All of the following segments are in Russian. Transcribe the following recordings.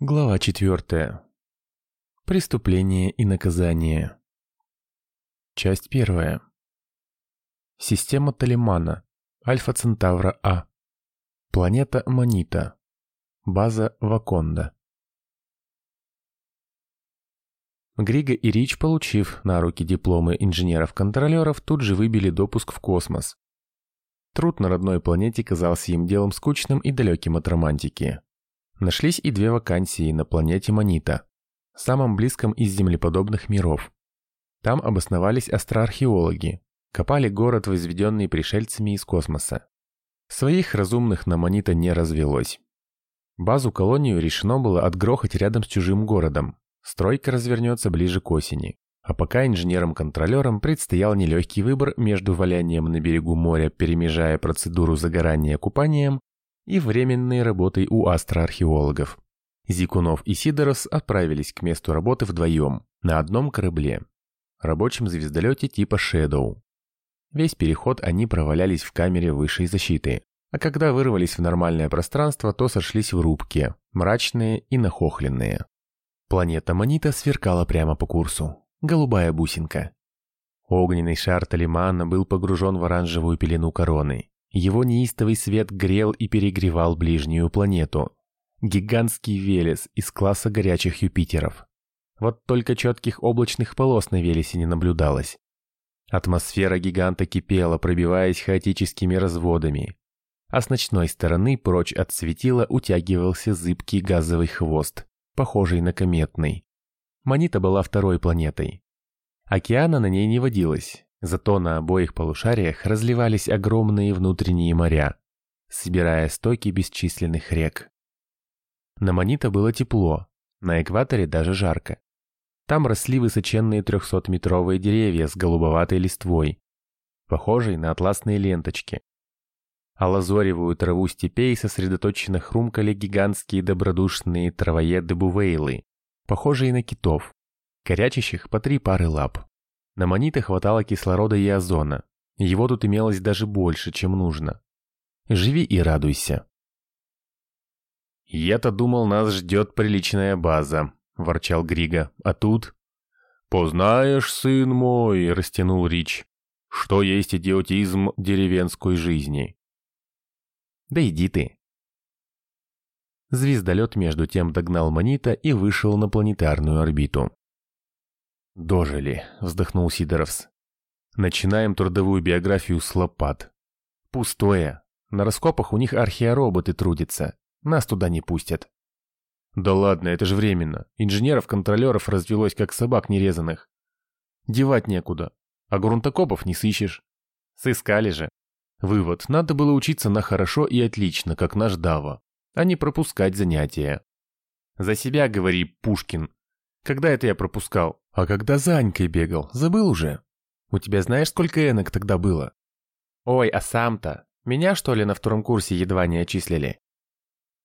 Глава 4. Преступление и наказание. Часть 1. Система Талимана. Альфа Центавра А. Планета Манита. База Ваконда. Грига и Рич, получив на руки дипломы инженеров-контролеров, тут же выбили допуск в космос. Труд на родной планете казался им делом скучным и далеким от романтики. Нашлись и две вакансии на планете Манита, самом близком из землеподобных миров. Там обосновались астроархеологи, копали город, возведенный пришельцами из космоса. Своих разумных на Манита не развелось. Базу-колонию решено было отгрохать рядом с чужим городом. Стройка развернется ближе к осени. А пока инженерам-контролерам предстоял нелегкий выбор между валянием на берегу моря, перемежая процедуру загорания купанием, и временной работой у астроархеологов. Зикунов и Сидорос отправились к месту работы вдвоем, на одном корабле, рабочем звездолете типа Shadow. Весь переход они провалялись в камере высшей защиты, а когда вырвались в нормальное пространство, то сошлись в рубке, мрачные и нахохленные. Планета Манита сверкала прямо по курсу. Голубая бусинка. Огненный шар Талимана был погружен в оранжевую пелену короны. Его неистовый свет грел и перегревал ближнюю планету. Гигантский Велес из класса горячих Юпитеров. Вот только четких облачных полос на Велесе не наблюдалось. Атмосфера гиганта кипела, пробиваясь хаотическими разводами. А с ночной стороны прочь от светила утягивался зыбкий газовый хвост, похожий на кометный. Манита была второй планетой. Океана на ней не водилось, Зато на обоих полушариях разливались огромные внутренние моря, собирая стоки бесчисленных рек. На Манита было тепло, на экваторе даже жарко. Там росли высоченные трехсотметровые деревья с голубоватой листвой, похожей на атласные ленточки. А лазоревую траву степей сосредоточенно хрумкали гигантские добродушные травоеды-бувейлы, похожие на китов, корячащих по три пары лап. На Манита хватало кислорода и озона. Его тут имелось даже больше, чем нужно. Живи и радуйся. «Я-то думал, нас ждет приличная база», – ворчал Грига. «А тут...» «Познаешь, сын мой», – растянул Рич, – «что есть идиотизм деревенской жизни». «Да иди ты». Звездолет между тем догнал Манита и вышел на планетарную орбиту. «Дожили», — вздохнул Сидоровс. «Начинаем трудовую биографию с лопат». «Пустое. На раскопах у них археороботы трудятся. Нас туда не пустят». «Да ладно, это же временно. Инженеров-контролеров развелось, как собак нерезанных. Девать некуда. А грунтокопов не сыщешь». «Сыскали же». Вывод. Надо было учиться на хорошо и отлично, как наш Дава, а не пропускать занятия. «За себя, говори, Пушкин. Когда это я пропускал?» А когда за Анькой бегал, забыл уже? У тебя знаешь, сколько энок тогда было? Ой, а сам-то? Меня, что ли, на втором курсе едва не отчислили?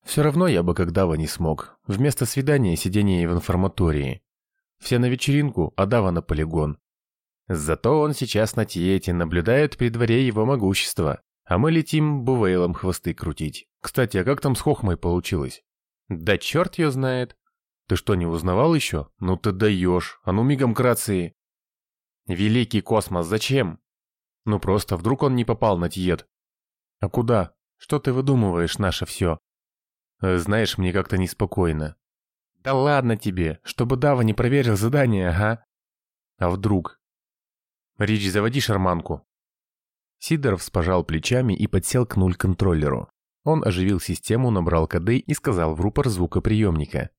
Все равно я бы Дава не смог. Вместо свидания сидение в информатории. Все на вечеринку, а Дава на полигон. Зато он сейчас на Тиете наблюдает при дворе его могущества, а мы летим бувейлом хвосты крутить. Кстати, а как там с Хохмой получилось? Да черт ее знает. Ты что, не узнавал еще? Ну ты даешь. А ну мигом к рации. Великий космос, зачем? Ну просто, вдруг он не попал на Тиет. А куда? Что ты выдумываешь, наше все? Э, знаешь, мне как-то неспокойно. Да ладно тебе, чтобы Дава не проверил задание, ага. А вдруг? Рич, заводи шарманку. Сидоров спожал плечами и подсел к нуль-контроллеру. Он оживил систему, набрал коды и сказал в рупор звукоприемника.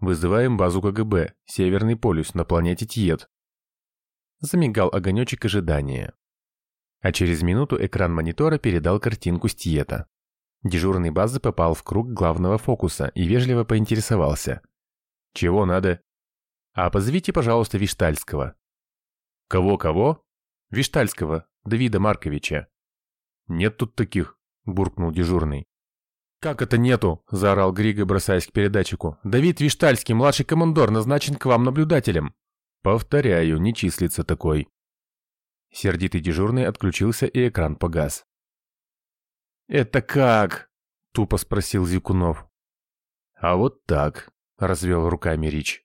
Вызываем базу КГБ, Северный полюс на планете Тиет. Замигал огонечек ожидания. А через минуту экран монитора передал картинку с Тиета. Дежурный базы попал в круг главного фокуса и вежливо поинтересовался. «Чего надо?» «А позовите, пожалуйста, Виштальского». «Кого-кого?» «Виштальского, Давида Марковича». «Нет тут таких», – буркнул дежурный. «Как это нету?» – заорал Григо, бросаясь к передатчику. «Давид Виштальский, младший командор, назначен к вам наблюдателем». «Повторяю, не числится такой». Сердитый дежурный отключился, и экран погас. «Это как?» – тупо спросил Зикунов. «А вот так», — развел руками Рич.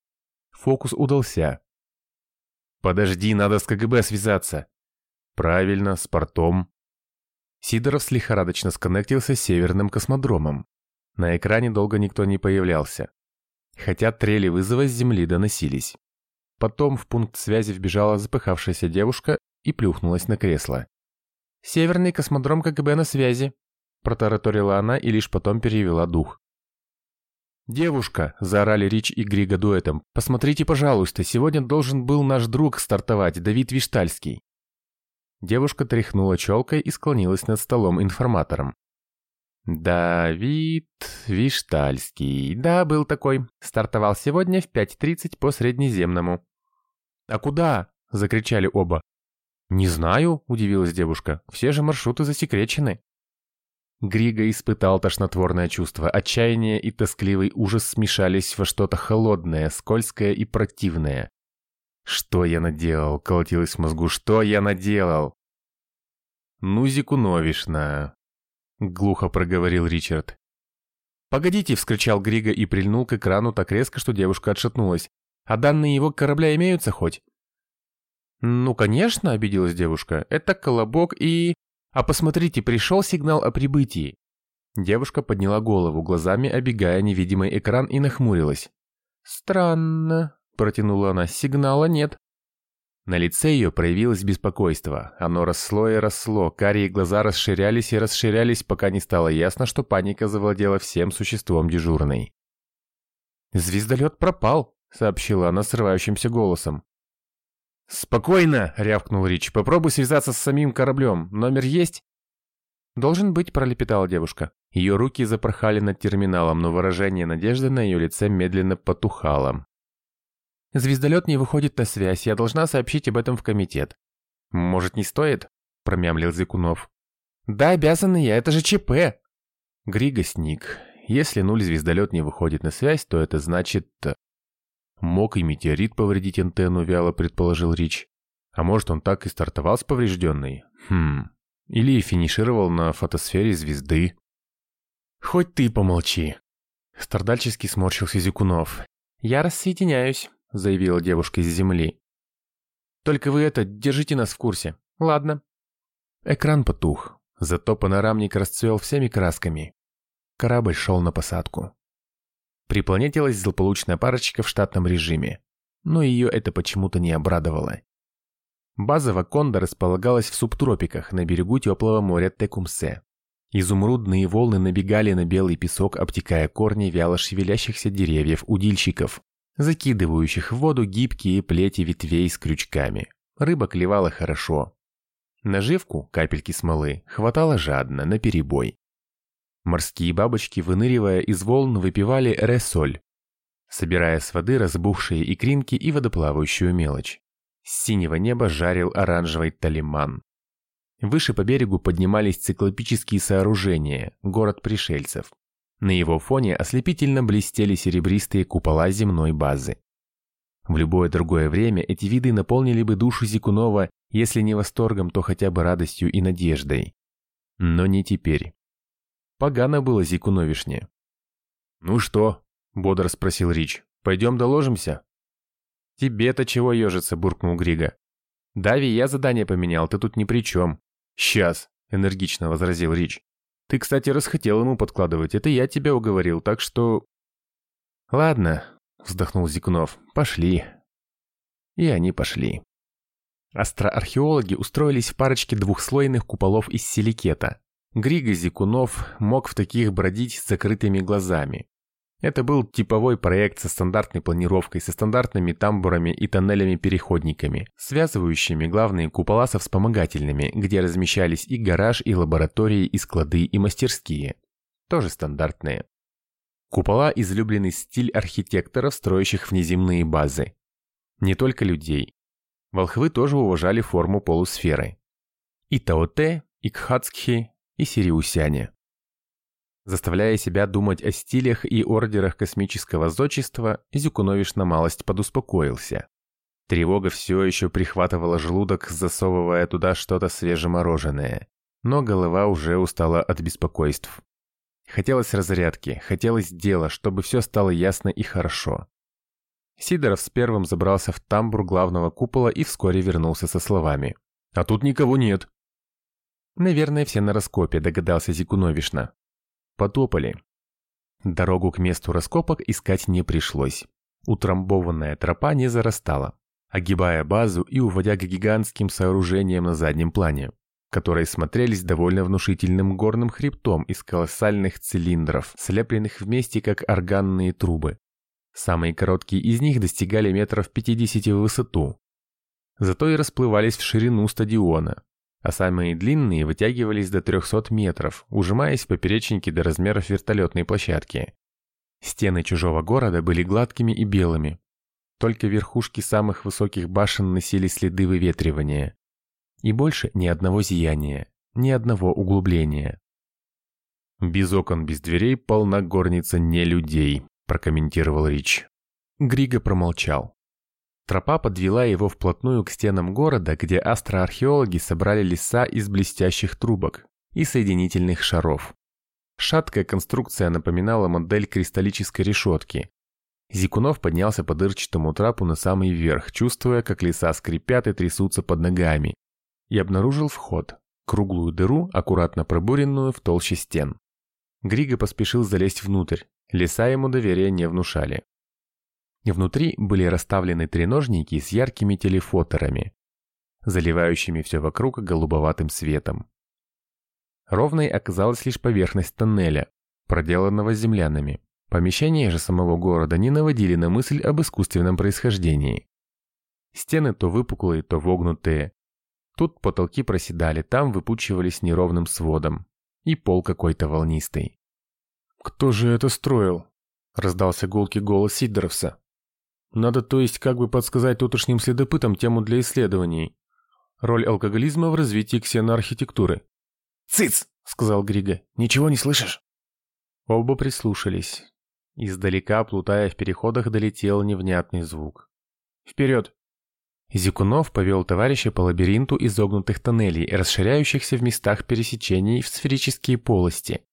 Фокус удался. «Подожди, надо с КГБ связаться». «Правильно, с портом». Сидоров лихорадочно сконнектился с северным космодромом. На экране долго никто не появлялся. Хотя трели вызова с земли доносились. Потом в пункт связи вбежала запыхавшаяся девушка и плюхнулась на кресло. «Северный космодром КГБ на связи», – протараторила она и лишь потом перевела дух. «Девушка!» – заорали Рич и Григо дуэтом. «Посмотрите, пожалуйста, сегодня должен был наш друг стартовать, Давид Виштальский». Девушка тряхнула челкой и склонилась над столом информатором. «Давид Виштальский. Да, был такой. Стартовал сегодня в 5.30 по Среднеземному». «А куда?» – закричали оба. «Не знаю», – удивилась девушка. «Все же маршруты засекречены». Григо испытал тошнотворное чувство. Отчаяние и тоскливый ужас смешались во что-то холодное, скользкое и противное. «Что я наделал?» — колотилось в мозгу. «Что я наделал?» «Ну, Зикуновишна», — глухо проговорил Ричард. «Погодите!» — вскричал Григо и прильнул к экрану так резко, что девушка отшатнулась. «А данные его корабля имеются хоть?» «Ну, конечно», — обиделась девушка. «Это колобок и...» «А посмотрите, пришел сигнал о прибытии». Девушка подняла голову, глазами обегая невидимый экран и нахмурилась. «Странно», — протянула она, — «сигнала нет». На лице ее проявилось беспокойство. Оно росло и росло, карие глаза расширялись и расширялись, пока не стало ясно, что паника завладела всем существом дежурной. «Звездолет пропал», — сообщила она срывающимся голосом. «Спокойно!» — рявкнул Рич. «Попробуй связаться с самим кораблем. Номер есть?» «Должен быть», — пролепетала девушка. Ее руки запорхали над терминалом, но выражение надежды на ее лице медленно потухало. «Звездолет не выходит на связь. Я должна сообщить об этом в комитет». «Может, не стоит?» — промямлил Зикунов. «Да, обязана я. Это же ЧП!» Григо сник. Если нуль звездолет не выходит на связь, то это значит... Мог и метеорит повредить антенну, вяло предположил Рич. А может, он так и стартовал с поврежденной? Хм. Или финишировал на фотосфере звезды. Хоть ты помолчи. Страдальчески сморщился Зикунов. «Я рассоединяюсь», — заявила девушка из земли. «Только вы это, держите нас в курсе. Ладно». Экран потух, зато панорамник расцвел всеми красками. Корабль шел на посадку. Припланетилась злополучная парочка в штатном режиме, но ее это почему-то не обрадовало. База Ваконда располагалась в субтропиках на берегу теплого моря Текумсе. Изумрудные волны набегали на белый песок, обтекая корни вяло шевелящихся деревьев-удильщиков, закидывающих в воду гибкие плети ветвей с крючками. Рыба клевала хорошо. Наживку, капельки смолы, хватало жадно, наперебой. Морские бабочки, выныривая из волн, выпивали ресоль, собирая с воды разбухшие икринки и водоплавающую мелочь. С синего неба жарил оранжевый талиман. Выше по берегу поднимались циклопические сооружения, город пришельцев. На его фоне ослепительно блестели серебристые купола земной базы. В любое другое время эти виды наполнили бы душу Зикунова, если не восторгом, то хотя бы радостью и надеждой. Но не теперь. Погано было Зикуновишне. «Ну что?» — бодро спросил Рич. «Пойдем доложимся?» «Тебе-то чего ежится?» — буркнул Грига. «Дави, я задание поменял, ты тут ни при чем». «Сейчас», — энергично возразил Рич. «Ты, кстати, расхотел ему подкладывать, это я тебя уговорил, так что...» «Ладно», — вздохнул Зикунов, — «пошли». И они пошли. Астроархеологи устроились в парочке двухслойных куполов из силикета, Григо Зикунов мог в таких бродить с закрытыми глазами. Это был типовой проект со стандартной планировкой, со стандартными тамбурами и тоннелями-переходниками, связывающими главные купола со вспомогательными, где размещались и гараж, и лаборатории, и склады, и мастерские. Тоже стандартные. Купола – излюбленный стиль архитекторов, строящих внеземные базы. Не только людей. Волхвы тоже уважали форму полусферы. И Таоте, и Кхацкхи, и сириусяне. Заставляя себя думать о стилях и ордерах космического зодчества, Зюкунович на малость подуспокоился. Тревога все еще прихватывала желудок, засовывая туда что-то свежемороженое, но голова уже устала от беспокойств. Хотелось разрядки, хотелось дела, чтобы все стало ясно и хорошо. Сидоров с первым забрался в тамбур главного купола и вскоре вернулся со словами. «А тут никого нет». «Наверное, все на раскопе», догадался Зикуновишна. Потопали. Дорогу к месту раскопок искать не пришлось. Утрамбованная тропа не зарастала, огибая базу и уводя к гигантским сооружениям на заднем плане, которые смотрелись довольно внушительным горным хребтом из колоссальных цилиндров, слепленных вместе как органные трубы. Самые короткие из них достигали метров 50 в высоту. Зато и расплывались в ширину стадиона, а самые длинные вытягивались до 300 метров, ужимаясь в поперечнике до размеров вертолетной площадки. Стены чужого города были гладкими и белыми. Только верхушки самых высоких башен носили следы выветривания. И больше ни одного зияния, ни одного углубления. «Без окон, без дверей полна горница не людей», – прокомментировал Рич. Григо промолчал. Тропа подвела его вплотную к стенам города, где астроархеологи собрали леса из блестящих трубок и соединительных шаров. Шаткая конструкция напоминала модель кристаллической решетки. Зикунов поднялся по дырчатому трапу на самый верх, чувствуя, как леса скрипят и трясутся под ногами, и обнаружил вход, круглую дыру, аккуратно пробуренную в толще стен. Григо поспешил залезть внутрь, леса ему доверия не внушали. Внутри были расставлены треножники с яркими телефоторами, заливающими все вокруг голубоватым светом. Ровной оказалась лишь поверхность тоннеля, проделанного землянами. Помещения же самого города не наводили на мысль об искусственном происхождении. Стены то выпуклые, то вогнутые. Тут потолки проседали, там выпучивались неровным сводом. И пол какой-то волнистый. «Кто же это строил?» – раздался гулкий голос Сидоровса. «Надо, то есть, как бы подсказать тутошним следопытам тему для исследований. Роль алкоголизма в развитии ксеноархитектуры. «Цыц!» — сказал Григо. «Ничего не слышишь?» Оба прислушались. Издалека, плутая в переходах, долетел невнятный звук. «Вперед!» Зикунов повел товарища по лабиринту изогнутых тоннелей, расширяющихся в местах пересечений в сферические полости.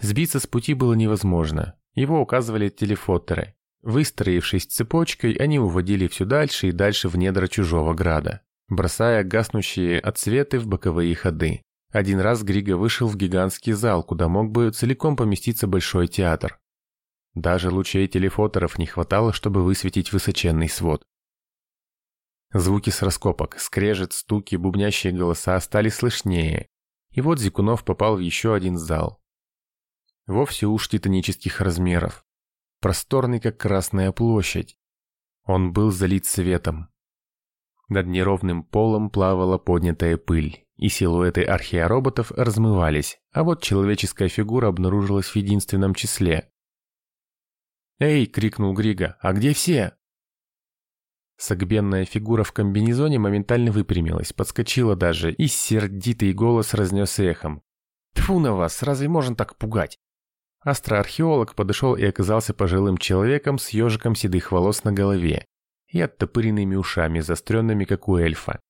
Сбиться с пути было невозможно. Его указывали телефоттеры. Выстроившись цепочкой, они уводили все дальше и дальше в недра чужого града, бросая гаснущие отсветы в боковые ходы. Один раз Григо вышел в гигантский зал, куда мог бы целиком поместиться большой театр. Даже лучей телефоторов не хватало, чтобы высветить высоченный свод. Звуки с раскопок, скрежет, стуки, бубнящие голоса стали слышнее. И вот Зикунов попал в еще один зал. Вовсе уж титанических размеров. Просторный, как Красная площадь. Он был залит светом. Над неровным полом плавала поднятая пыль и силуэты археороботов размывались, а вот человеческая фигура обнаружилась в единственном числе. «Эй!» — крикнул Грига. «А где все?» Согбенная фигура в комбинезоне моментально выпрямилась, подскочила даже, и сердитый голос разнес эхом. «Тьфу на вас, разве можно так пугать?» Астроархеолог подошел и оказался пожилым человеком с ежиком седых волос на голове и оттопыренными ушами, заостренными, как у эльфа.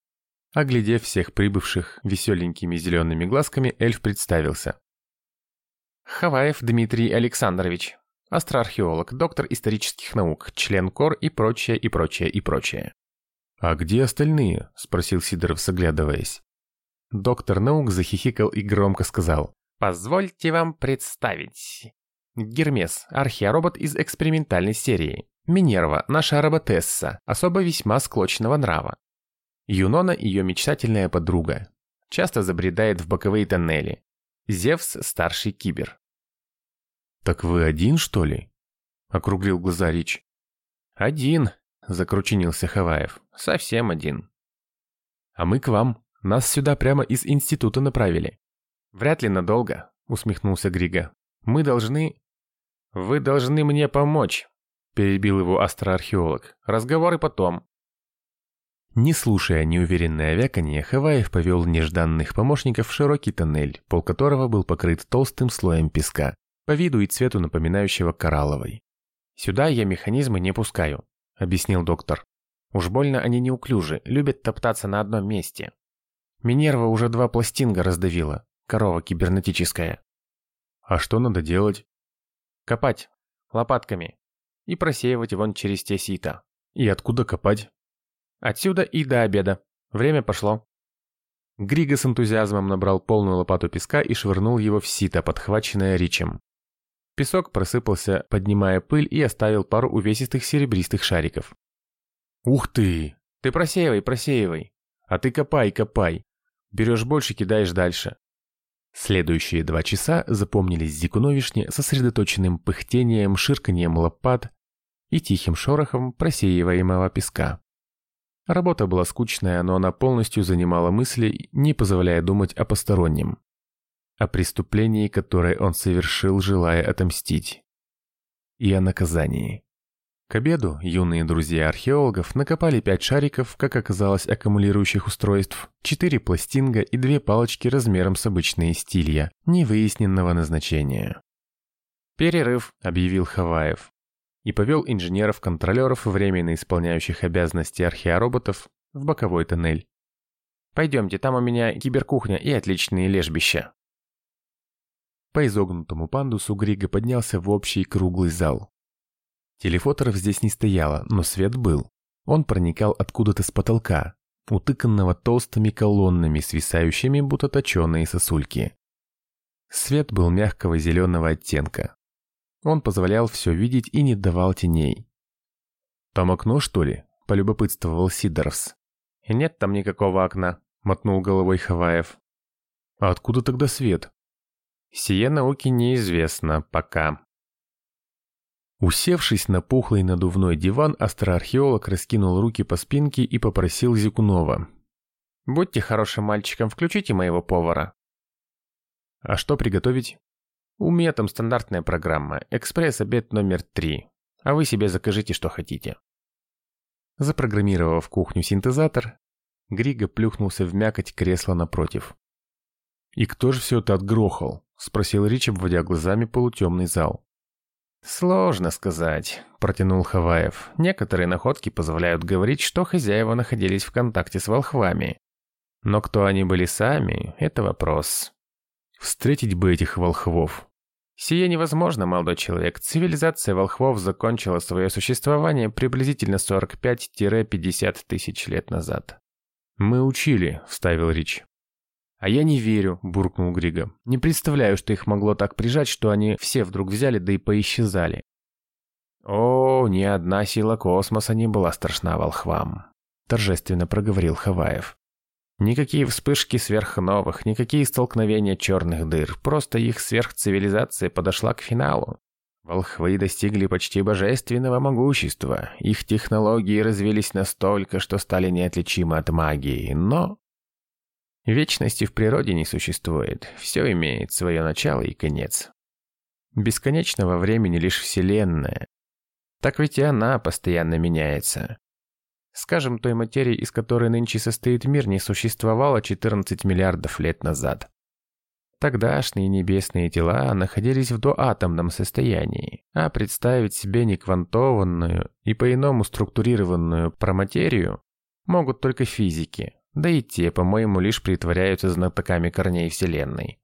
Оглядев всех прибывших веселенькими зелеными глазками, эльф представился. Хаваев Дмитрий Александрович, астроархеолог, доктор исторических наук, член КОР и прочее, и прочее, и прочее. «А где остальные?» – спросил Сидоров, заглядываясь. Доктор наук захихикал и громко сказал. «Позвольте вам представить. Гермес, археоробот из экспериментальной серии. Минерва, наша роботесса, особо весьма склочного нрава. Юнона – ее мечтательная подруга. Часто забредает в боковые тоннели. Зевс – старший кибер. «Так вы один, что ли?» – округлил глаза Рич. «Один», – закручинился Хаваев. «Совсем один». «А мы к вам. Нас сюда прямо из института направили». «Вряд ли надолго», – усмехнулся Грига. «Мы должны...» «Вы должны мне помочь», – перебил его астроархеолог. «Разговоры потом. Не слушая неуверенное вяканье, Хаваев повел нежданных помощников в широкий тоннель, пол которого был покрыт толстым слоем песка, по виду и цвету напоминающего коралловый. «Сюда я механизмы не пускаю», — объяснил доктор. «Уж больно они неуклюжи, любят топтаться на одном месте. Минерва уже два пластинга раздавила, корова кибернетическая». А что надо делать? Копать. Лопатками. И просеивать вон через те сита. И откуда копать? Отсюда и до обеда. Время пошло. Григо с энтузиазмом набрал полную лопату песка и швырнул его в сито, подхваченное Ричем. Песок просыпался, поднимая пыль, и оставил пару увесистых серебристых шариков. «Ух ты! Ты просеивай, просеивай. А ты копай, копай. Берешь больше, кидаешь дальше». Следующие два часа запомнились Зикуновишне сосредоточенным пыхтением, ширканьем лопат и тихим шорохом просеиваемого песка. Работа была скучная, но она полностью занимала мысли, не позволяя думать о постороннем. О преступлении, которое он совершил, желая отомстить. И о наказании. К обеду юные друзья археологов накопали пять шариков, как оказалось, аккумулирующих устройств, четыре пластинга и две палочки размером с обычные стилья, невыясненного назначения. «Перерыв», — объявил Хаваев и повел инженеров-контролеров, временно исполняющих обязанности археороботов, в боковой тоннель. «Пойдемте, там у меня киберкухня и отличные лежбища». По изогнутому пандусу Григо поднялся в общий круглый зал. Телефоторов здесь не стояло, но свет был. Он проникал откуда-то с потолка, утыканного толстыми колоннами, свисающими, будто точеные сосульки. Свет был мягкого зеленого оттенка, он позволял все видеть и не давал теней. «Там окно, что ли?» – полюбопытствовал Сидоровс. «Нет там никакого окна», – мотнул головой Хаваев. «А откуда тогда свет?» «Сие науке неизвестно пока». Усевшись на пухлый надувной диван, астроархеолог раскинул руки по спинке и попросил Зикунова. «Будьте хорошим мальчиком, включите моего повара». «А что приготовить?» У меня там стандартная программа, экспресс-обед номер три. А вы себе закажите, что хотите. Запрограммировав кухню синтезатор, Григо плюхнулся в мякоть кресла напротив. «И кто же все это отгрохал?» – спросил Рич, обводя глазами полутемный зал. «Сложно сказать», – протянул Хаваев. «Некоторые находки позволяют говорить, что хозяева находились в контакте с волхвами. Но кто они были сами – это вопрос». «Встретить бы этих волхвов», Сие невозможно, молодой человек. Цивилизация волхвов закончила свое существование приблизительно 45-50 тысяч лет назад. «Мы учили», — вставил Рич. «А я не верю», — буркнул Григо. «Не представляю, что их могло так прижать, что они все вдруг взяли да и поисчезали». «О, ни одна сила космоса не была страшна волхвам», — торжественно проговорил Хаваев. Никакие вспышки сверхновых, никакие столкновения черных дыр, просто их сверхцивилизация подошла к финалу. Волхвы достигли почти божественного могущества, их технологии развились настолько, что стали неотличимы от магии, но... Вечности в природе не существует, все имеет свое начало и конец. Бесконечного времени лишь Вселенная. Так ведь и она постоянно меняется. Скажем, той материи, из которой нынче состоит мир, не существовало 14 миллиардов лет назад. Тогдашние небесные тела находились в доатомном состоянии, а представить себе неквантованную и по-иному структурированную проматерию могут только физики, да и те, по-моему, лишь притворяются знатоками корней Вселенной.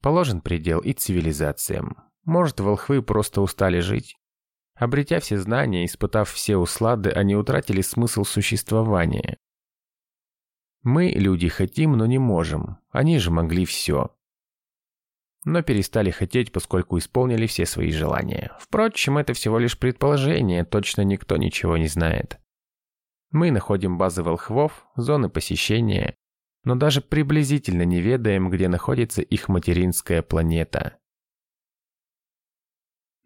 Положен предел и цивилизациям. Может, волхвы просто устали жить? Обретя все знания, испытав все услады, они утратили смысл существования. Мы, люди, хотим, но не можем. Они же могли все. Но перестали хотеть, поскольку исполнили все свои желания. Впрочем, это всего лишь предположение, точно никто ничего не знает. Мы находим базы волхвов, зоны посещения, но даже приблизительно не ведаем, где находится их материнская планета.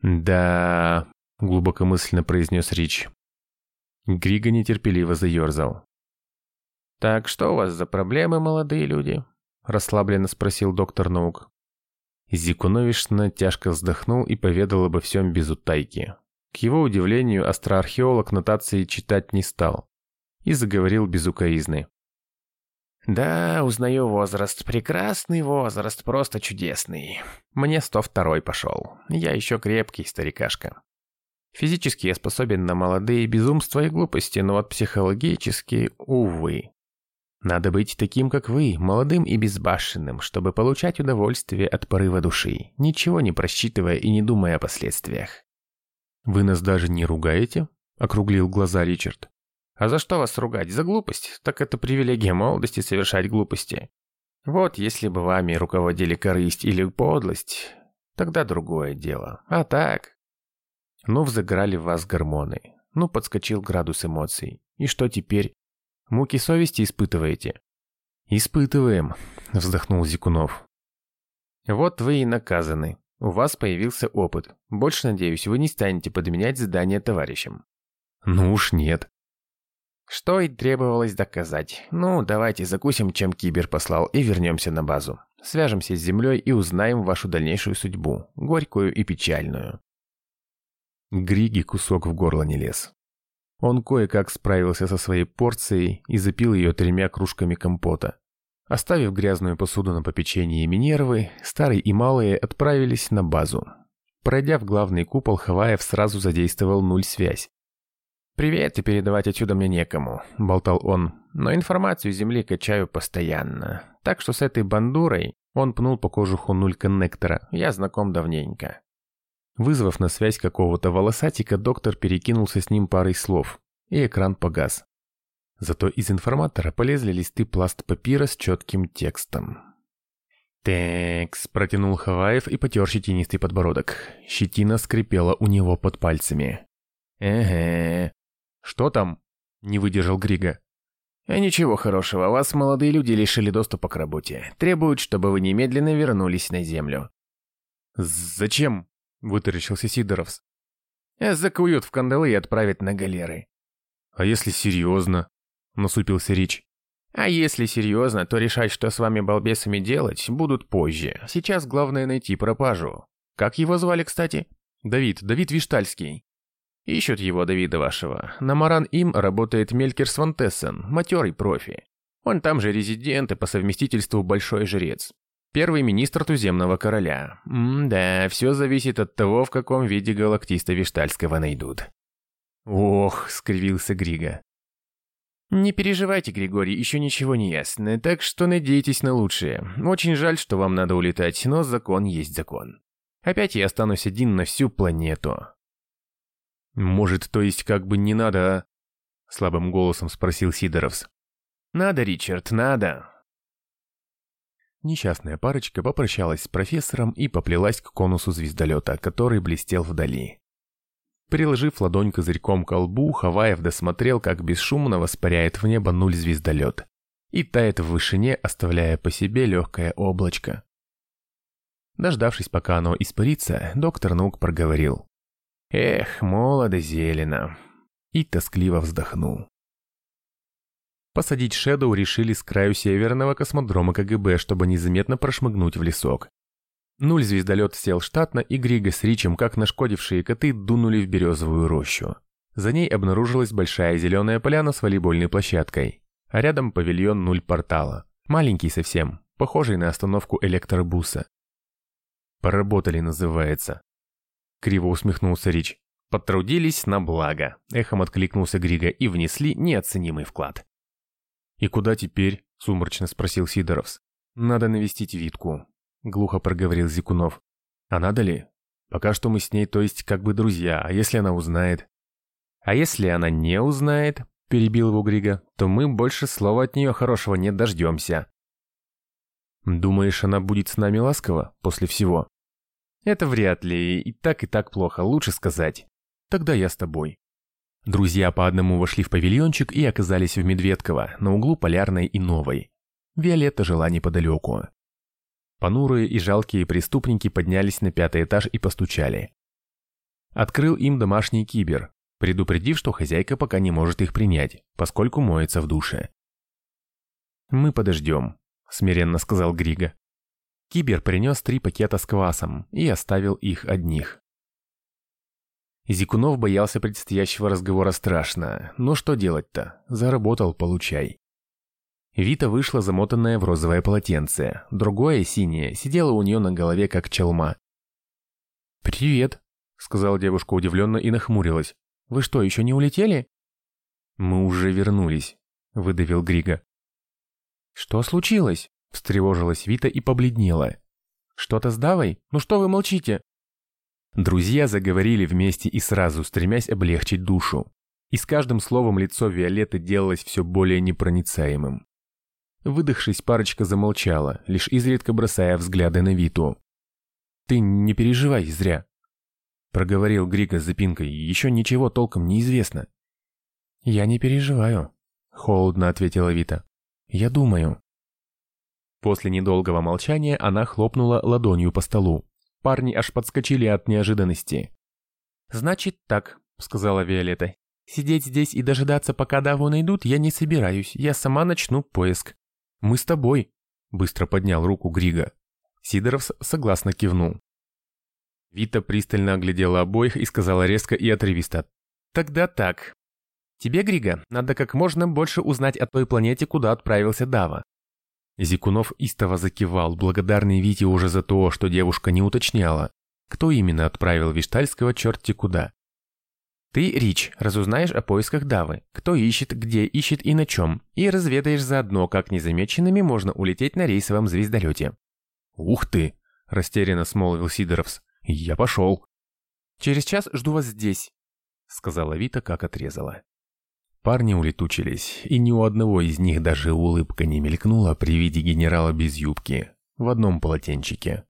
Да, глубокомысленно произнес Рич. Григо нетерпеливо заерзал. «Так что у вас за проблемы, молодые люди?» расслабленно спросил доктор наук. Зикуновишна тяжко вздохнул и поведал обо всем без утайки. К его удивлению, астроархеолог нотации читать не стал и заговорил без укоризны. «Да, узнаю возраст. Прекрасный возраст, просто чудесный. Мне 102 пошел. Я еще крепкий старикашка. Физически я способен на молодые безумства и глупости, но вот психологически, увы. Надо быть таким, как вы, молодым и безбашенным, чтобы получать удовольствие от порыва души, ничего не просчитывая и не думая о последствиях. «Вы нас даже не ругаете?» — округлил глаза Ричард. «А за что вас ругать? За глупость? Так это привилегия молодости совершать глупости. Вот если бы вами руководили корысть или подлость, тогда другое дело. А так...» Ну, взыграли в вас гормоны. Ну, подскочил градус эмоций. И что теперь? Муки совести испытываете?» «Испытываем», — вздохнул Зикунов. «Вот вы и наказаны. У вас появился опыт. Больше, надеюсь, вы не станете подменять задание товарищам». «Ну уж нет». Что и требовалось доказать. Ну, давайте закусим, чем Кибер послал, и вернемся на базу. Свяжемся с Землей и узнаем вашу дальнейшую судьбу, горькую и печальную. Григи кусок в горло не лез. Он кое-как справился со своей порцией и запил ее тремя кружками компота. Оставив грязную посуду на попечении Минервы, старый и малые отправились на базу. Пройдя в главный купол, Хаваев сразу задействовал нуль-связь. «Привет, и передавать отсюда мне некому», — болтал он. «Но информацию Земли качаю постоянно. Так что с этой бандурой...» Он пнул по кожуху нуль коннектора. «Я знаком давненько. Вызвав на связь какого-то волосатика, доктор перекинулся с ним парой слов, и экран погас. Зато из информатора полезли листы пласт папира с четким текстом. «Текс», — протянул Хаваев и потер щетинистый подбородок. Щетина скрипела у него под пальцами. «Эге». «Что там?» — не выдержал Грига. «А ничего хорошего, вас молодые люди лишили доступа к работе. Требуют, чтобы вы немедленно вернулись на Землю». «Зачем?» — вытаращился Сидоровс. «Э, «Закуют в кандалы и отправят на галеры». «А если серьезно?» — насупился Рич. «А если серьезно, то решать, что с вами балбесами делать, будут позже. Сейчас главное найти пропажу. Как его звали, кстати?» «Давид, Давид Виштальский». «Ищут его, Давида вашего. На Маран им работает Мелькер Свантессен, матерый профи. Он там же резидент и по совместительству большой жрец. Первый министр туземного короля. М-да, все зависит от того, в каком виде галактиста Виштальского найдут. Ох, скривился Грига. Не переживайте, Григорий, еще ничего не ясно, так что надейтесь на лучшее. Очень жаль, что вам надо улетать, но закон есть закон. Опять я останусь один на всю планету. Может, то есть как бы не надо, а? Слабым голосом спросил Сидоровс. Надо, Ричард, надо. Несчастная парочка попрощалась с профессором и поплелась к конусу звездолета, который блестел вдали. Приложив ладонь козырьком к лбу, Хаваев досмотрел, как бесшумно воспаряет в небо нуль звездолет и тает в вышине, оставляя по себе легкое облачко. Дождавшись, пока оно испарится, доктор наук проговорил. «Эх, молодо зелено!» и тоскливо вздохнул. Посадить Шэдоу решили с краю северного космодрома КГБ, чтобы незаметно прошмыгнуть в лесок. Нуль звездолет сел штатно, и Грига с Ричем, как нашкодившие коты, дунули в березовую рощу. За ней обнаружилась большая зеленая поляна с волейбольной площадкой, а рядом павильон нуль портала. Маленький совсем, похожий на остановку электробуса. «Поработали, называется». Криво усмехнулся Рич. «Потрудились на благо», — эхом откликнулся Грига и внесли неоценимый вклад. «И куда теперь?» – сумрачно спросил Сидоровс. «Надо навестить Витку», – глухо проговорил Зикунов. «А надо ли? Пока что мы с ней, то есть, как бы друзья, а если она узнает?» «А если она не узнает?» – перебил его Грига. «То мы больше слова от нее хорошего не дождемся». «Думаешь, она будет с нами ласкова после всего?» «Это вряд ли, и так и так плохо, лучше сказать. Тогда я с тобой». Друзья по одному вошли в павильончик и оказались в Медведково, на углу Полярной и Новой. Виолетта жила неподалеку. Понурые и жалкие преступники поднялись на пятый этаж и постучали. Открыл им домашний кибер, предупредив, что хозяйка пока не может их принять, поскольку моется в душе. «Мы подождем», — смиренно сказал Грига. Кибер принес три пакета с квасом и оставил их одних. Зикунов боялся предстоящего разговора страшно. Но что делать-то? Заработал, получай. Вита вышла замотанная в розовое полотенце. Другое, синее, сидело у нее на голове, как челма. «Привет», — сказала девушка удивленно и нахмурилась. «Вы что, еще не улетели?» «Мы уже вернулись», — выдавил Грига. «Что случилось?» – встревожилась Вита и побледнела. «Что-то с Давой? Ну что вы молчите?» Друзья заговорили вместе и сразу, стремясь облегчить душу. И с каждым словом лицо Виолетты делалось все более непроницаемым. Выдохшись, парочка замолчала, лишь изредка бросая взгляды на Виту. «Ты не переживай зря», — проговорил Григо с запинкой, — «еще ничего толком не известно». «Я не переживаю», — холодно ответила Вита. «Я думаю». После недолгого молчания она хлопнула ладонью по столу. Парни аж подскочили от неожиданности. «Значит так», — сказала Виолетта. «Сидеть здесь и дожидаться, пока Даву найдут, я не собираюсь. Я сама начну поиск. Мы с тобой», — быстро поднял руку Грига. Сидоров согласно кивнул. Вита пристально оглядела обоих и сказала резко и отрывисто. «Тогда так. Тебе, Грига, надо как можно больше узнать о той планете, куда отправился Дава». Зикунов истово закивал, благодарный Вите уже за то, что девушка не уточняла, кто именно отправил Виштальского черти куда. Ты, Рич, разузнаешь о поисках Давы, кто ищет, где ищет и на чем, и разведаешь заодно, как незамеченными можно улететь на рейсовом звездолете. «Ух ты!» – растерянно смолвил Сидоровс. «Я пошел». «Через час жду вас здесь», – сказала Вита, как отрезала. Парни улетучились, и ни у одного из них даже улыбка не мелькнула при виде генерала без юбки, в одном полотенчике.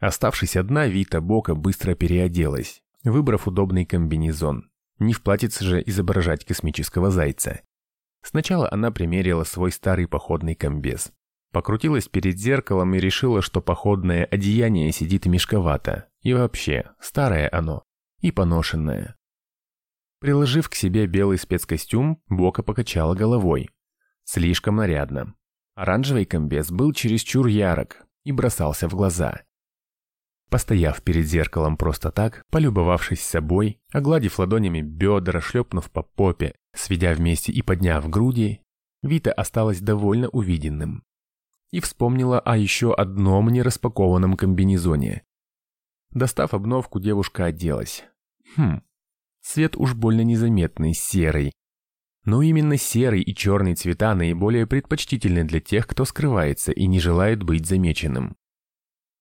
Оставшись одна, Вита Бока быстро переоделась, выбрав удобный комбинезон. Не в платьице же изображать космического зайца. Сначала она примерила свой старый походный комбез. Покрутилась перед зеркалом и решила, что походное одеяние сидит мешковато. И вообще, старое оно. И поношенное. Приложив к себе белый спецкостюм, Бока покачала головой. Слишком нарядно. Оранжевый комбез был чересчур ярок и бросался в глаза. Постояв перед зеркалом просто так, полюбовавшись собой, огладив ладонями бедра, шлепнув по попе, сведя вместе и подняв груди, Вита осталась довольно увиденным. И вспомнила о еще одном нераспакованном комбинезоне. Достав обновку, девушка оделась. Хм, цвет уж больно незаметный, серый. Но именно серый и черный цвета наиболее предпочтительны для тех, кто скрывается и не желает быть замеченным.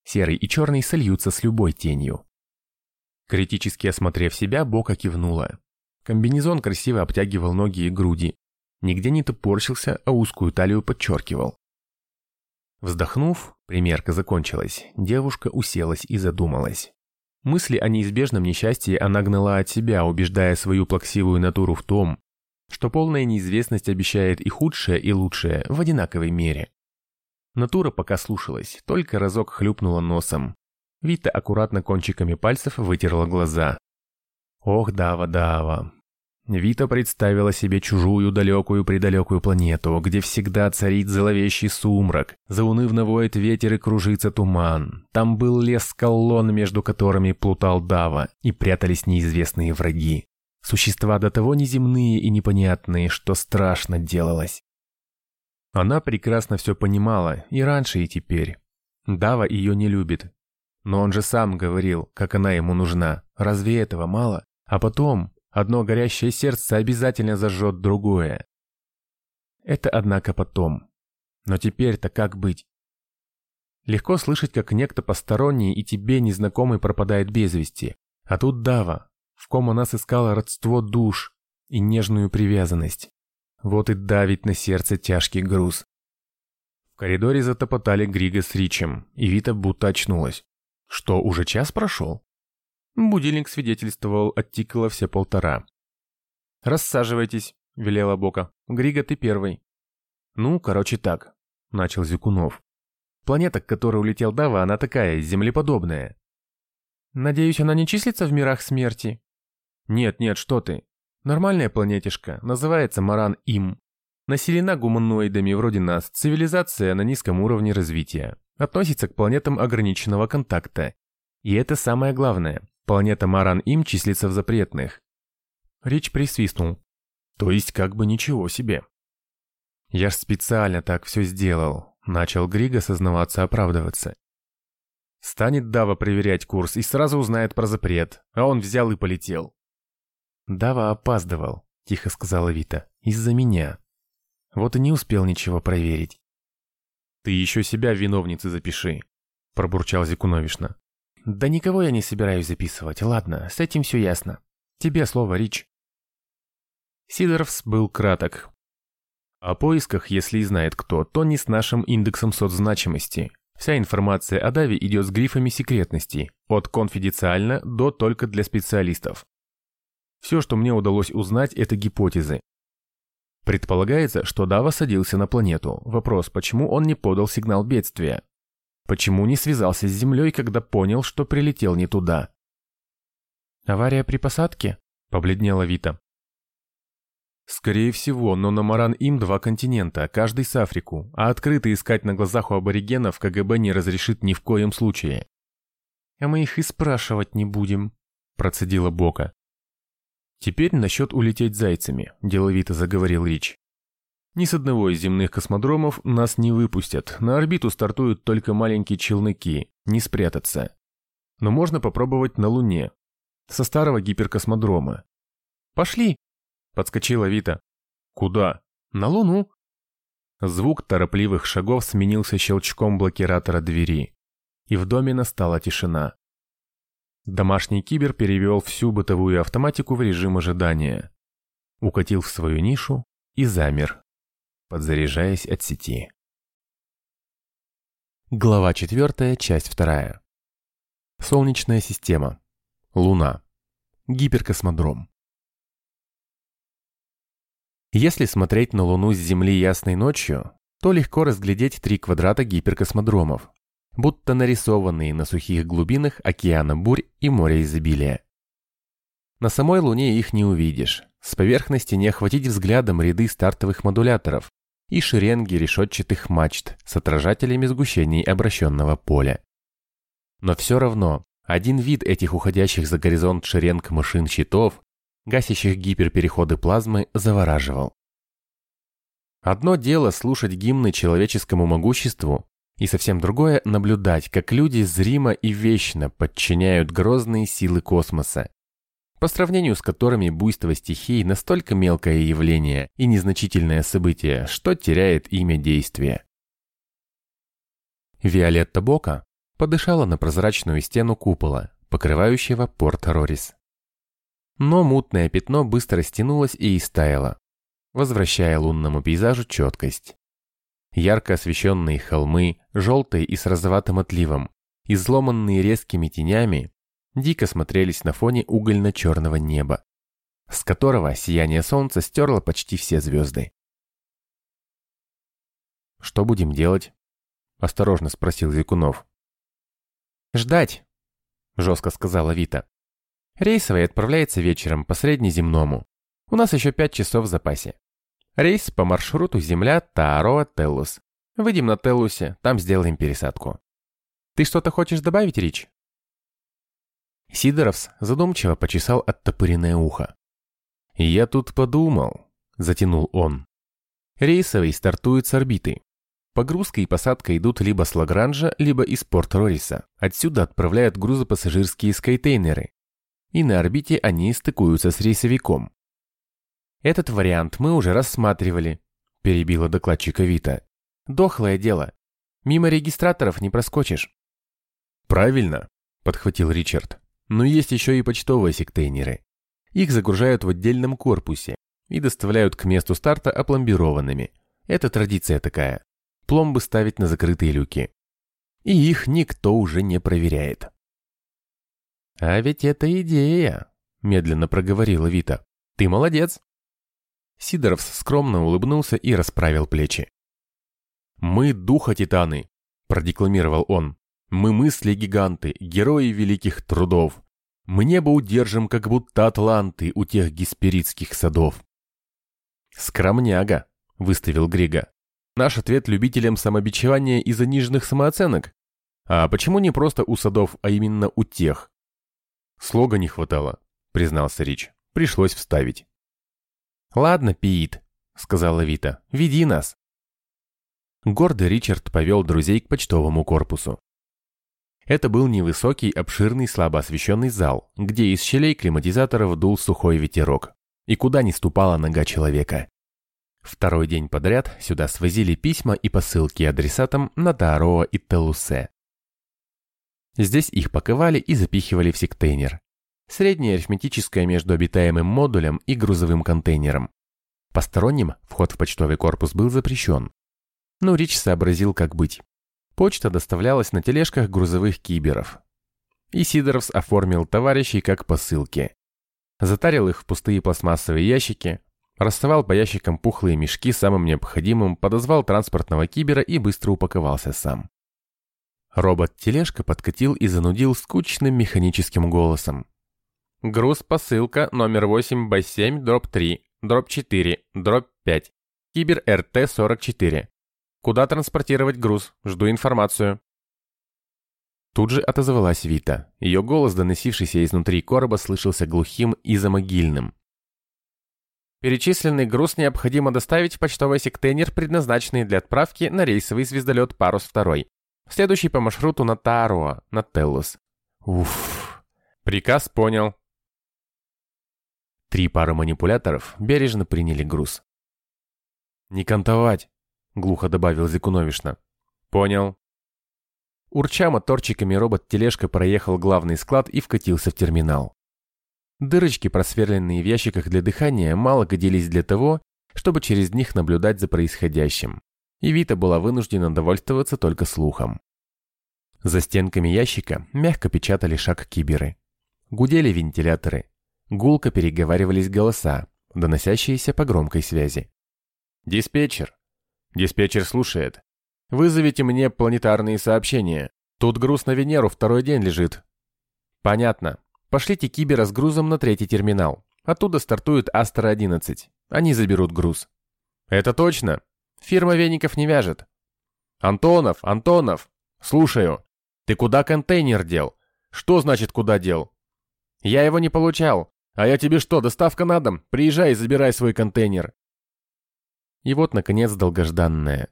Серый и черный сольются с любой тенью. Критически осмотрев себя, Бока кивнула. Комбинезон красиво обтягивал ноги и груди. Нигде не топорщился, а узкую талию подчеркивал. Вздохнув, примерка закончилась, девушка уселась и задумалась. Мысли о неизбежном несчастье она гнала от себя, убеждая свою плаксивую натуру в том, что полная неизвестность обещает и худшее, и лучшее в одинаковой мере. Натура пока слушалась, только разок хлюпнула носом. Вита аккуратно кончиками пальцев вытерла глаза. Ох, Дава, Дава. Вита представила себе чужую далекую-предалекую планету, где всегда царит зловещий сумрак, заунывно воет ветер и кружится туман. Там был лес колонн, между которыми плутал Дава, и прятались неизвестные враги. Существа до того неземные и непонятные, что страшно делалось. Она прекрасно все понимала, и раньше, и теперь. Дава ее не любит. Но он же сам говорил, как она ему нужна. Разве этого мало? А потом, одно горящее сердце обязательно зажжет другое. Это, однако, потом. Но теперь-то как быть? Легко слышать, как некто посторонний и тебе незнакомый пропадает без вести. А тут Дава, в ком она сыскала родство душ и нежную привязанность. Вот и давит на сердце тяжкий груз. В коридоре затопотали Грига с Ричем, и Вита будто очнулась. Что, уже час прошел? Будильник свидетельствовал, оттикало все полтора. «Рассаживайтесь», — велела Бока. «Грига, ты первый». «Ну, короче так», — начал Зикунов. «Планета, к которой улетел Дава, она такая, землеподобная». «Надеюсь, она не числится в мирах смерти?» «Нет, нет, что ты. Нормальная планетишка, называется Маран-Им. Населена гуманоидами вроде нас, цивилизация на низком уровне развития. Относится к планетам ограниченного контакта. И это самое главное. Планета Маран-Им числится в запретных. Рич присвистнул. То есть как бы ничего себе. Я ж специально так все сделал. Начал Григо сознаваться оправдываться. Станет Дава проверять курс и сразу узнает про запрет, а он взял и полетел. «Дава опаздывал», — тихо сказала Вита. «Из-за меня». Вот и не успел ничего проверить. «Ты еще себя виновницы запиши», – пробурчал Зикуновишна. «Да никого я не собираюсь записывать. Ладно, с этим все ясно. Тебе слово, Рич». Сидоровс был краток. О поисках, если и знает кто, то не с нашим индексом соцзначимости. Вся информация о Даве идет с грифами секретности, от конфиденциально до только для специалистов. Все, что мне удалось узнать, это гипотезы. Предполагается, что Дава садился на планету. Вопрос, почему он не подал сигнал бедствия? Почему не связался с Землей, когда понял, что прилетел не туда? «Авария при посадке?» – побледнела Вита. Скорее всего, но на Маран-Им два континента, каждый с Африку, а открыто искать на глазах у аборигенов КГБ не разрешит ни в коем случае. «А мы их и спрашивать не будем», – процедила Бока. «Теперь насчет улететь зайцами», – деловито заговорил Рич. «Ни с одного из земных космодромов нас не выпустят, на орбиту стартуют только маленькие челноки, не спрятаться. Но можно попробовать на Луне, со старого гиперкосмодрома. «Пошли!» Подскочила Вита. «Куда?» «На Луну». Звук торопливых шагов сменился щелчком блокиратора двери. И в доме настала тишина. Домашний кибер перевел всю бытовую автоматику в режим ожидания. Укатил в свою нишу и замер, подзаряжаясь от сети. Глава 4, часть 2. Солнечная система. Луна. Гиперкосмодром. Если смотреть на Луну с Земли ясной ночью, то легко разглядеть три квадрата гиперкосмодромов, будто нарисованные на сухих глубинах океана бурь и моря изобилия. На самой Луне их не увидишь. С поверхности не охватить взглядом ряды стартовых модуляторов и шеренги решетчатых мачт с отражателями сгущений обращенного поля. Но все равно, один вид этих уходящих за горизонт шеренг машин-щитов гасящих гиперпереходы плазмы, завораживал. Одно дело слушать гимны человеческому могуществу, и совсем другое – наблюдать, как люди зримо и вечно подчиняют грозные силы космоса, по сравнению с которыми буйство стихий настолько мелкое явление и незначительное событие, что теряет имя действия. Виолетта Бока подышала на прозрачную стену купола, покрывающего порт Рорис. Но мутное пятно быстро стянулось и истаяло, возвращая лунному пейзажу четкость. Ярко освещенные холмы, желтые и с розоватым отливом, изломанные резкими тенями, дико смотрелись на фоне угольно-черного неба, с которого сияние солнца стерло почти все звезды. «Что будем делать?» – осторожно спросил Викунов. «Ждать», – жестко сказала Вита. Рейсовый отправляется вечером по среднеземному. У нас еще пять часов в запасе. Рейс по маршруту Земля, Таароа, Теллус. Выйдем на Теллусе, там сделаем пересадку. Ты что-то хочешь добавить, Рич? Сидоровс задумчиво почесал оттопыренное ухо. «Я тут подумал», — затянул он. «Рейсовый стартует с орбиты. Погрузка и посадка идут либо с Лагранжа, либо из Порт-Рориса. Отсюда отправляют грузопассажирские скайтейнеры и на орбите они стыкуются с рейсовиком. «Этот вариант мы уже рассматривали», – перебила докладчика Вита. «Дохлое дело. Мимо регистраторов не проскочишь». «Правильно», – подхватил Ричард. «Но есть еще и почтовые сектейнеры. Их загружают в отдельном корпусе и доставляют к месту старта опломбированными. Это традиция такая. Пломбы ставить на закрытые люки. И их никто уже не проверяет. «А ведь это идея», – медленно проговорила Вита. «Ты молодец». Сидоров скромно улыбнулся и расправил плечи. «Мы духа-титаны», – продекламировал он. «Мы мысли-гиганты, герои великих трудов. Мы небо удержим, как будто атланты у тех гесперидских садов». «Скромняга», – выставил Грига. «Наш ответ любителям самобичевания и заниженных самооценок. А почему не просто у садов, а именно у тех, Слога не хватало, признался Рич. Пришлось вставить. «Ладно, Пит», — сказала Вита, — «веди нас». Гордый Ричард повел друзей к почтовому корпусу. Это был невысокий, обширный, слабо освещенный зал, где из щелей климатизаторов дул сухой ветерок, и куда не ступала нога человека. Второй день подряд сюда свозили письма и посылки адресатам на Таароа и Телусе. Здесь их паковали и запихивали в сектейнер. Среднее арифметическое между обитаемым модулем и грузовым контейнером. Посторонним вход в почтовый корпус был запрещен. Но Рич сообразил, как быть. Почта доставлялась на тележках грузовых киберов. И Сидоровс оформил товарищей как посылки. Затарил их в пустые пластмассовые ящики, Расставал по ящикам пухлые мешки самым необходимым, подозвал транспортного кибера и быстро упаковался сам. Робот-тележка подкатил и занудил скучным механическим голосом. Груз-посылка номер 8 б 7 дробь 3, дробь 4, дробь 5. Кибер РТ-44. Куда транспортировать груз? Жду информацию. Тут же отозвалась Вита. Ее голос, доносившийся изнутри короба, слышался глухим и замогильным. Перечисленный груз необходимо доставить в почтовый сектейнер, предназначенный для отправки на рейсовый звездолет «Парус-2», следующий по маршруту на Таароа, на Теллус. Уф. Приказ понял. Три пары манипуляторов бережно приняли груз. «Не кантовать», — глухо добавил Зикуновишна. «Понял». Урча моторчиками робот-тележка проехал главный склад и вкатился в терминал. Дырочки, просверленные в ящиках для дыхания, мало годились для того, чтобы через них наблюдать за происходящим, и Вита была вынуждена довольствоваться только слухом. За стенками ящика мягко печатали шаг киберы. Гудели вентиляторы. Гулко переговаривались голоса, доносящиеся по громкой связи. «Диспетчер!» «Диспетчер слушает. Вызовите мне планетарные сообщения. Тут груз на Венеру второй день лежит». «Понятно. Пошлите кибера с грузом на третий терминал. Оттуда стартует Астра-11. Они заберут груз. Это точно. Фирма веников не вяжет. Антонов, Антонов. Слушаю. Ты куда контейнер дел? Что значит куда дел? Я его не получал. А я тебе что, доставка на дом? Приезжай и забирай свой контейнер. И вот, наконец, долгожданное.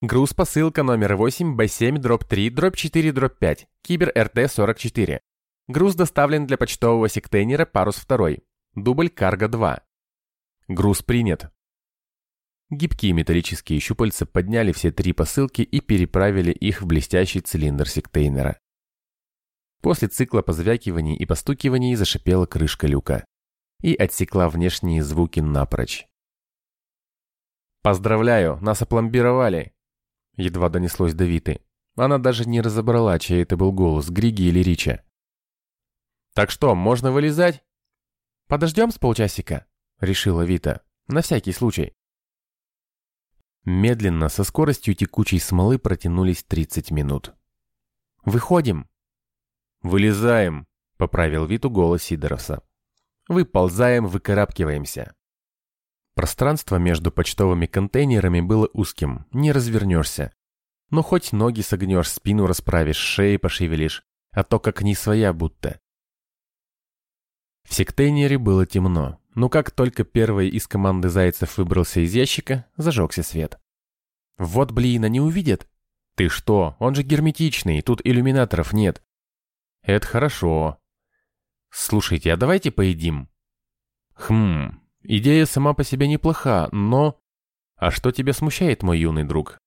Груз-посылка номер 8 Б7 дробь 3 дробь 4 дробь 5. Кибер РТ-44. Груз доставлен для почтового сектейнера «Парус 2». Дубль «Карго-2». Груз принят. Гибкие металлические щупальца подняли все три посылки и переправили их в блестящий цилиндр сектейнера. После цикла позвякиваний и постукиваний зашипела крышка люка и отсекла внешние звуки напрочь. «Поздравляю, нас опломбировали!» Едва донеслось до Виты. Она даже не разобрала, чей это был голос, Григи или Рича. Так что, можно вылезать? Подождем с полчасика, решила Вита, на всякий случай. Медленно, со скоростью текучей смолы протянулись 30 минут. «Выходим!» «Вылезаем!» — поправил Виту голос Сидоровса. «Выползаем, выкарабкиваемся!» Пространство между почтовыми контейнерами было узким, не развернешься. Но хоть ноги согнешь, спину расправишь, шеи пошевелишь, а то как не своя будто. В сектейнере было темно, но как только первый из команды зайцев выбрался из ящика, зажегся свет. «Вот, блин, они увидят!» «Ты что? Он же герметичный, тут иллюминаторов нет!» «Это хорошо!» «Слушайте, а давайте поедим?» «Хм, идея сама по себе неплоха, но...» «А что тебя смущает, мой юный друг?»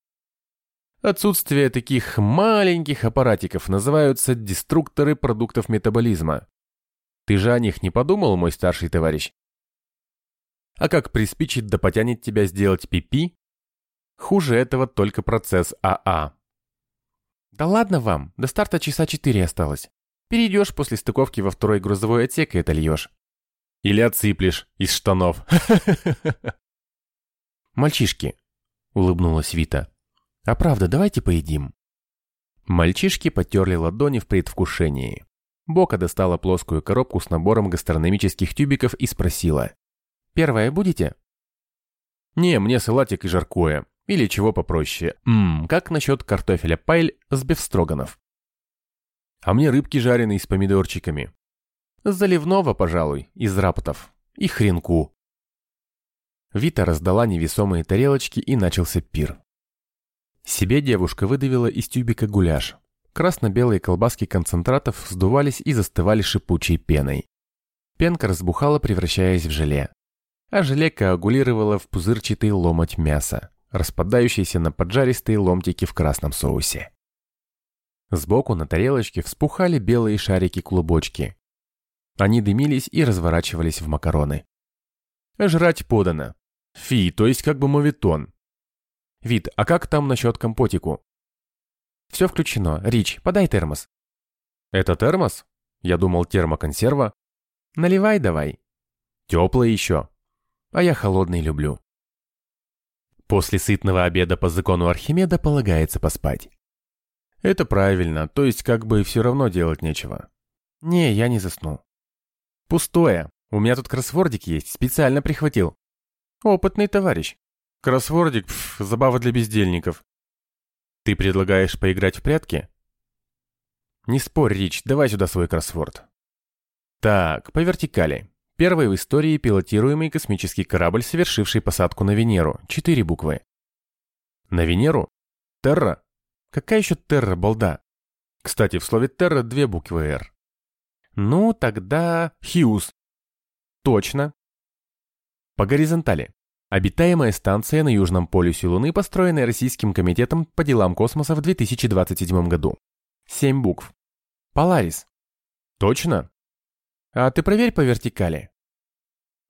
Отсутствие таких маленьких аппаратиков называются деструкторы продуктов метаболизма. Ты же о них не подумал, мой старший товарищ? А как приспичит да потянет тебя сделать пипи? Хуже этого только процесс АА. А. Да ладно вам, до старта часа четыре осталось. Перейдешь после стыковки во второй грузовой отсек и это льешь. Или отсыплешь из штанов. Мальчишки, улыбнулась Вита. А правда, давайте поедим. Мальчишки потерли ладони в предвкушении. Бока достала плоскую коробку с набором гастрономических тюбиков и спросила. «Первое будете?» «Не, мне салатик и жаркое. Или чего попроще. Ммм, как насчет картофеля пайль с бефстроганов?» «А мне рыбки жареные с помидорчиками». «Заливного, пожалуй, из раптов. И хренку». Вита раздала невесомые тарелочки и начался пир. Себе девушка выдавила из тюбика гуляш, Красно-белые колбаски концентратов сдувались и застывали шипучей пеной. Пенка разбухала, превращаясь в желе. а желе коагулировало в пузырчатый ломоть мяса, распадающийся на поджаристые ломтики в красном соусе. Сбоку на тарелочке вспухали белые шарики-клубочки. Они дымились и разворачивались в макароны. Жрать подано. Фи, то есть как бы моветон. Вид, а как там насчет компотику? Все включено. Рич, подай термос. Это термос? Я думал термоконсерва. Наливай давай. Теплый еще. А я холодный люблю. После сытного обеда по закону Архимеда полагается поспать. Это правильно, то есть как бы все равно делать нечего. Не, я не засну. Пустое. У меня тут кроссвордик есть, специально прихватил. Опытный товарищ. Кроссвордик, пф, забава для бездельников. Ты предлагаешь поиграть в прятки? Не спорь, Рич, давай сюда свой кроссворд. Так, по вертикали. Первый в истории пилотируемый космический корабль, совершивший посадку на Венеру. Четыре буквы. На Венеру? Терра? Какая еще терра, балда? Кстати, в слове терра две буквы «Р». Ну, тогда Хьюз. Точно. По горизонтали. Обитаемая станция на Южном полюсе Луны, построенная Российским комитетом по делам космоса в 2027 году. Семь букв. Поларис. Точно? А ты проверь по вертикали.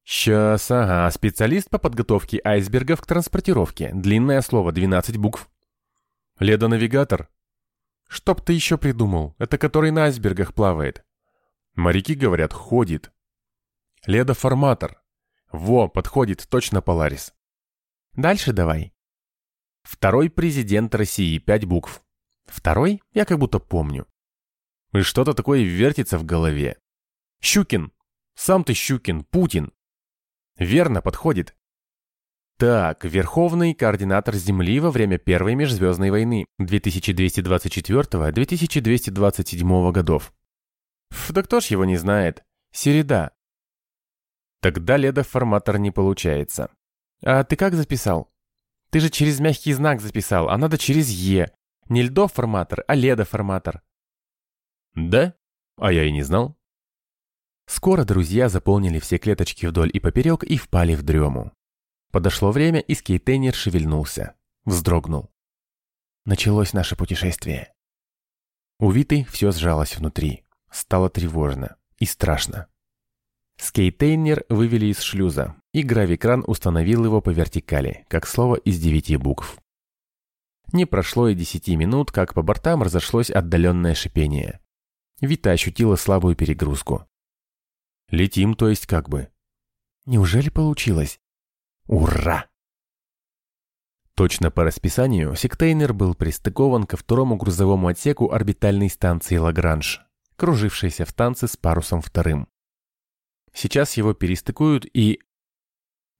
Сейчас, ага, специалист по подготовке айсбергов к транспортировке. Длинное слово, 12 букв. Ледонавигатор? Чтоб ты еще придумал, это который на айсбергах плавает. Моряки говорят, ходит. Ледоформатор. Во, подходит, точно Поларис. Дальше давай. Второй президент России, пять букв. Второй? Я как будто помню. И что-то такое вертится в голове. Щукин. Сам ты Щукин, Путин. Верно, подходит. Так, Верховный координатор Земли во время Первой межзвездной войны 2224-2227 годов. Ф, да кто ж его не знает? Середа. Тогда ледоформатор не получается. А ты как записал? Ты же через мягкий знак записал, а надо через Е. Не льдоформатор, а ледоформатор. Да? А я и не знал. Скоро друзья заполнили все клеточки вдоль и поперек и впали в дрему. Подошло время, и скейтейнер шевельнулся. Вздрогнул. Началось наше путешествие. У Виты все сжалось внутри. Стало тревожно и страшно. Скейтейнер вывели из шлюза, и гравикран установил его по вертикали, как слово из девяти букв. Не прошло и десяти минут, как по бортам разошлось отдаленное шипение. Вита ощутила слабую перегрузку. Летим, то есть как бы. Неужели получилось? Ура! Точно по расписанию, сектейнер был пристыкован ко второму грузовому отсеку орбитальной станции Лагранж, кружившейся в танце с парусом вторым. Сейчас его перестыкуют и...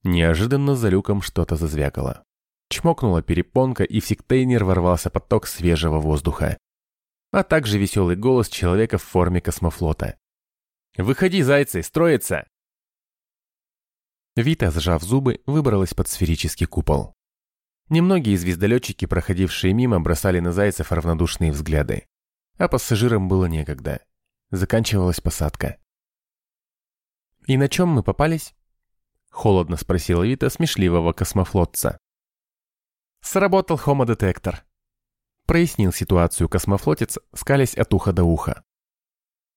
Неожиданно за люком что-то зазвякало. Чмокнула перепонка, и в сектейнер ворвался поток свежего воздуха. А также веселый голос человека в форме космофлота. «Выходи, зайцы, строится!» Вита, сжав зубы, выбралась под сферический купол. Немногие звездолетчики, проходившие мимо, бросали на зайцев равнодушные взгляды. А пассажирам было некогда. Заканчивалась посадка. «И на чем мы попались?» Холодно спросила Вита смешливого космофлотца. «Сработал хомодетектор», — прояснил ситуацию космофлотец, скалясь от уха до уха.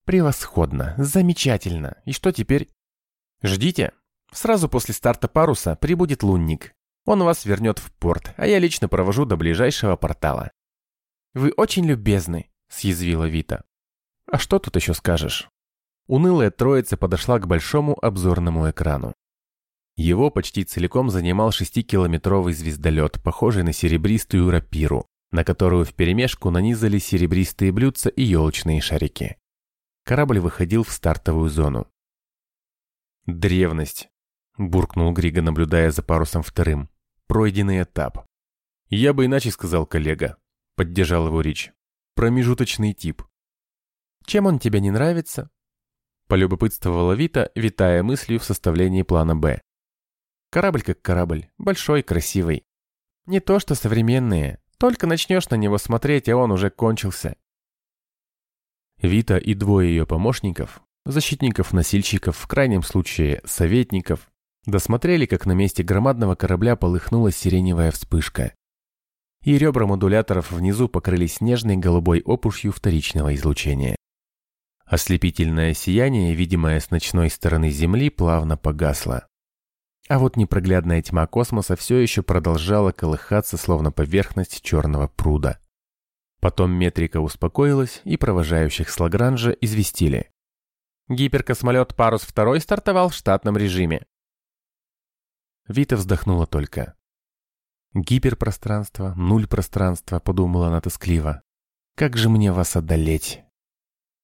«Превосходно, замечательно. И что теперь?» «Ждите», Сразу после старта паруса прибудет лунник. Он вас вернет в порт, а я лично провожу до ближайшего портала. «Вы очень любезны», — съязвила Вита. «А что тут еще скажешь?» Унылая троица подошла к большому обзорному экрану. Его почти целиком занимал шестикилометровый звездолет, похожий на серебристую рапиру, на которую вперемешку нанизали серебристые блюдца и елочные шарики. Корабль выходил в стартовую зону. Древность, буркнул Грига, наблюдая за парусом вторым. Пройденный этап. Я бы иначе сказал коллега. Поддержал его Рич. Промежуточный тип. Чем он тебе не нравится? Полюбопытствовала Вита, витая мыслью в составлении плана «Б». Корабль как корабль, большой, красивый. Не то что современные, только начнешь на него смотреть, а он уже кончился. Вита и двое ее помощников, защитников-носильщиков, в крайнем случае советников, Досмотрели, как на месте громадного корабля полыхнула сиреневая вспышка. И ребра модуляторов внизу покрылись снежной голубой опушью вторичного излучения. Ослепительное сияние, видимое с ночной стороны Земли, плавно погасло. А вот непроглядная тьма космоса все еще продолжала колыхаться, словно поверхность черного пруда. Потом метрика успокоилась, и провожающих с Лагранжа известили. Гиперкосмолет «Парус-2» стартовал в штатном режиме. Вита вздохнула только. «Гиперпространство, нуль пространства», — подумала она тоскливо. «Как же мне вас одолеть?»